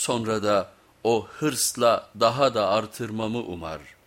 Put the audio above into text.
Sonra da o hırsla daha da artırmamı umar.''